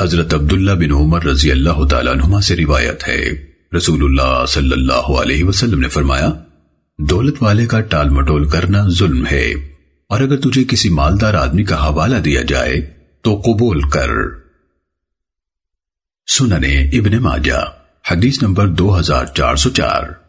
حضرت عبداللہ بن عمر رضی اللہ تعالیٰ عنہما سے روایت ہے۔ رسول اللہ صلی اللہ علیہ وسلم نے فرمایا، دولت والے کا ٹال مٹول کرنا ظلم ہے۔ اور اگر تجھے کسی مالدار آدمی کا حوالہ دیا جائے، تو قبول کر۔ سننے ابن ماجہ، حدیث نمبر دو ہزار چار سو چار۔